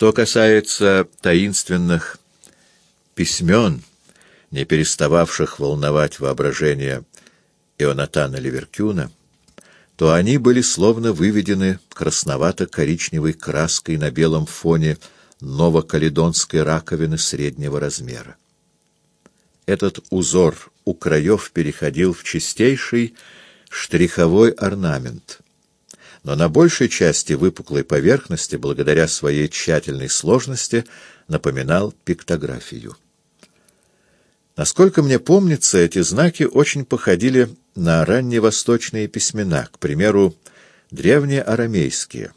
Что касается таинственных письмен, не перестававших волновать воображение Ионатана Ливеркюна, то они были словно выведены красновато-коричневой краской на белом фоне новокаледонской раковины среднего размера. Этот узор у краев переходил в чистейший штриховой орнамент, но на большей части выпуклой поверхности, благодаря своей тщательной сложности, напоминал пиктографию. Насколько мне помнится, эти знаки очень походили на ранневосточные письмена, к примеру, древнеарамейские.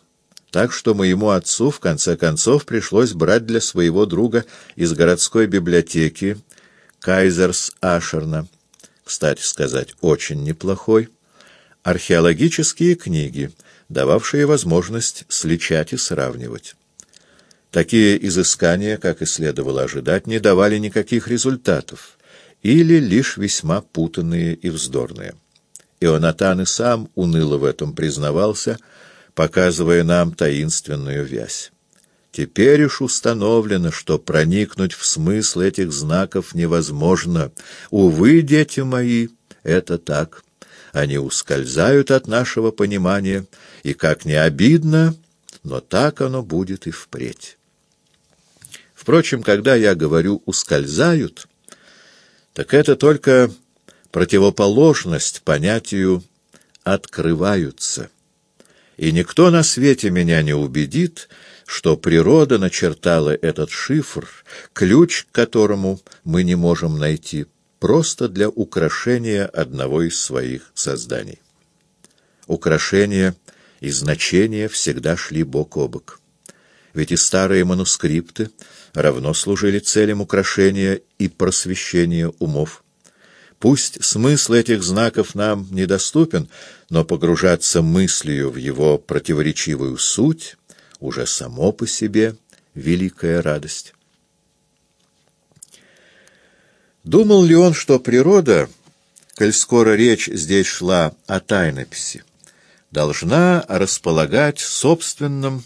Так что моему отцу, в конце концов, пришлось брать для своего друга из городской библиотеки Кайзерс Ашерна, кстати сказать, очень неплохой, археологические книги, дававшие возможность сличать и сравнивать. Такие изыскания, как и следовало ожидать, не давали никаких результатов, или лишь весьма путанные и вздорные. Ионатан и сам уныло в этом признавался, показывая нам таинственную вязь. Теперь уж установлено, что проникнуть в смысл этих знаков невозможно. Увы, дети мои, это так. Они ускользают от нашего понимания, и, как не обидно, но так оно будет и впредь. Впрочем, когда я говорю «ускользают», так это только противоположность понятию «открываются». И никто на свете меня не убедит, что природа начертала этот шифр, ключ к которому мы не можем найти, просто для украшения одного из своих созданий. Украшение и значение всегда шли бок о бок. Ведь и старые манускрипты равно служили целям украшения и просвещения умов. Пусть смысл этих знаков нам недоступен, но погружаться мыслью в его противоречивую суть уже само по себе великая радость. Думал ли он, что природа, коль скоро речь здесь шла о тайнописи, должна располагать собственным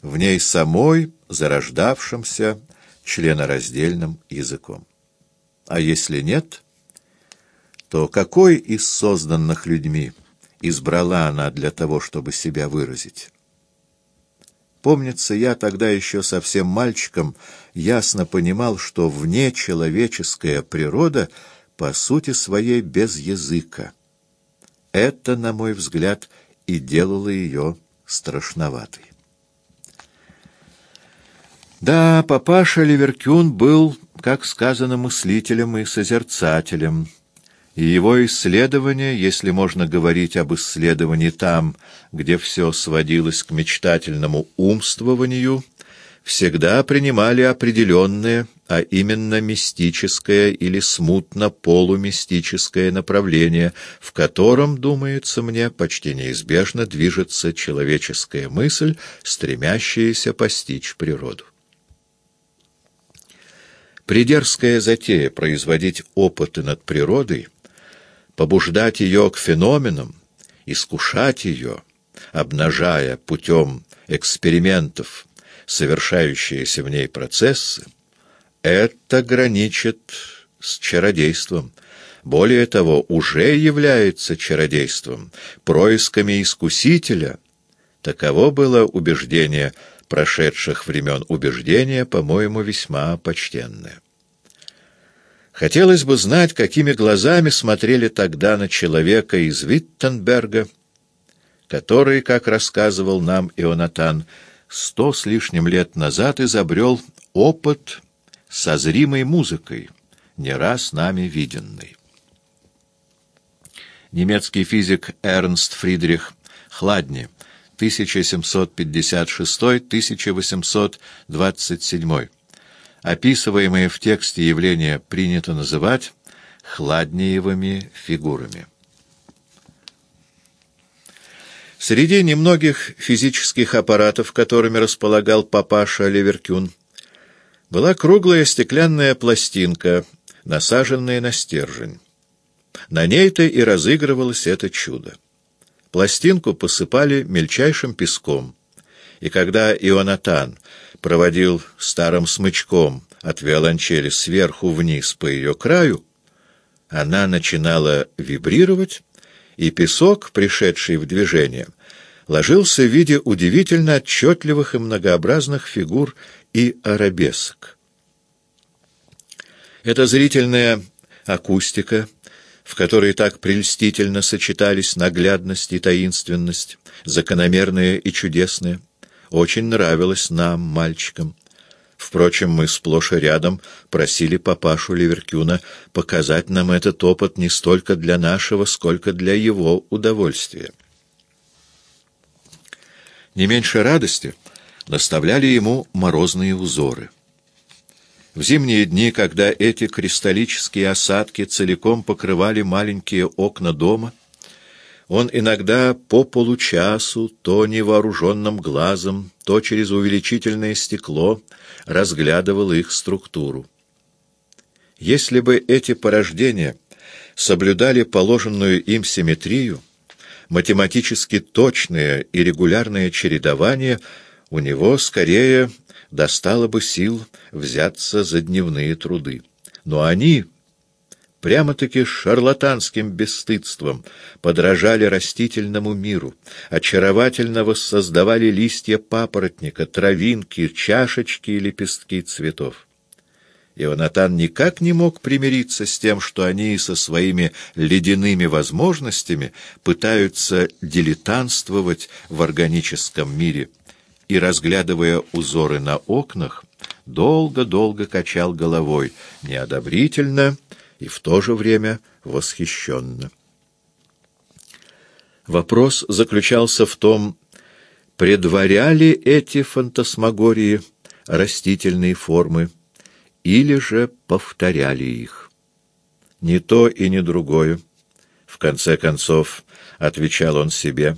в ней самой зарождавшимся членораздельным языком. А если нет, то какой из созданных людьми избрала она для того, чтобы себя выразить? Помнится, я тогда еще совсем мальчиком ясно понимал, что внечеловеческая природа по сути своей без языка. Это, на мой взгляд, и делало ее страшноватой. Да, папаша Ливеркюн был, как сказано, мыслителем и созерцателем, и его исследования, если можно говорить об исследовании там, где все сводилось к мечтательному умствованию, всегда принимали определенное, а именно мистическое или смутно-полумистическое направление, в котором, думается мне, почти неизбежно движется человеческая мысль, стремящаяся постичь природу. Придерзкая затея производить опыты над природой, побуждать ее к феноменам, искушать ее, обнажая путем экспериментов совершающиеся в ней процессы, это граничит с чародейством. Более того, уже является чародейством, происками искусителя. Таково было убеждение прошедших времен убеждение, по-моему, весьма почтенное. Хотелось бы знать, какими глазами смотрели тогда на человека из Виттенберга, который, как рассказывал нам Ионатан, сто с лишним лет назад изобрел опыт со зримой музыкой, не раз нами виденный. Немецкий физик Эрнст Фридрих Хладни 1756-1827. Описываемые в тексте явления принято называть хладниевыми фигурами. Среди немногих физических аппаратов, которыми располагал папаша Леверкюн, была круглая стеклянная пластинка, насаженная на стержень. На ней-то и разыгрывалось это чудо. Пластинку посыпали мельчайшим песком, И когда Ионатан проводил старым смычком от виолончели сверху вниз по ее краю, она начинала вибрировать, и песок, пришедший в движение, ложился в виде удивительно отчетливых и многообразных фигур и арабесок. Эта зрительная акустика, в которой так прельстительно сочетались наглядность и таинственность, закономерные и чудесные, очень нравилась нам, мальчикам. Впрочем, мы сплошь и рядом просили папашу Ливеркюна показать нам этот опыт не столько для нашего, сколько для его удовольствия. Не меньше радости наставляли ему морозные узоры. В зимние дни, когда эти кристаллические осадки целиком покрывали маленькие окна дома, он иногда по получасу, то невооруженным глазом, то через увеличительное стекло разглядывал их структуру. Если бы эти порождения соблюдали положенную им симметрию, математически точное и регулярное чередование, у него скорее достало бы сил взяться за дневные труды. Но они прямо-таки шарлатанским бесстыдством подражали растительному миру, очаровательно воссоздавали листья папоротника, травинки, чашечки и лепестки цветов. Ионатан никак не мог примириться с тем, что они со своими ледяными возможностями пытаются дилетантствовать в органическом мире, и, разглядывая узоры на окнах, долго-долго качал головой, неодобрительно и в то же время восхищенно. Вопрос заключался в том, предваряли эти фантасмагории растительные формы или же повторяли их. Ни то и ни другое. В конце концов, отвечал он себе,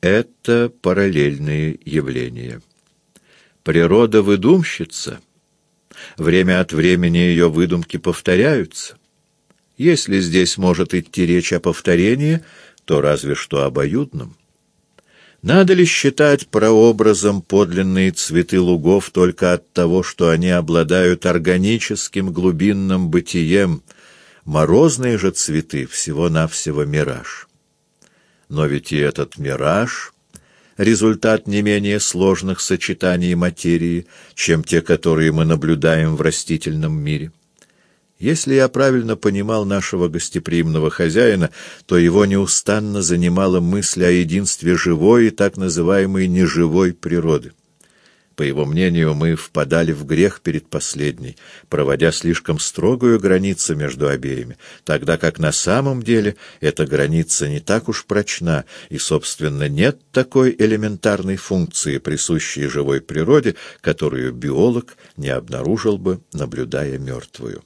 это параллельные явления. Природа выдумщица. Время от времени ее выдумки повторяются. Если здесь может идти речь о повторении, то разве что обоюдном. Надо ли считать прообразом подлинные цветы лугов только от того, что они обладают органическим глубинным бытием, морозные же цветы всего-навсего мираж? Но ведь и этот мираж — результат не менее сложных сочетаний материи, чем те, которые мы наблюдаем в растительном мире. Если я правильно понимал нашего гостеприимного хозяина, то его неустанно занимала мысль о единстве живой и так называемой неживой природы. По его мнению, мы впадали в грех перед последней, проводя слишком строгую границу между обеими, тогда как на самом деле эта граница не так уж прочна, и, собственно, нет такой элементарной функции, присущей живой природе, которую биолог не обнаружил бы, наблюдая мертвую.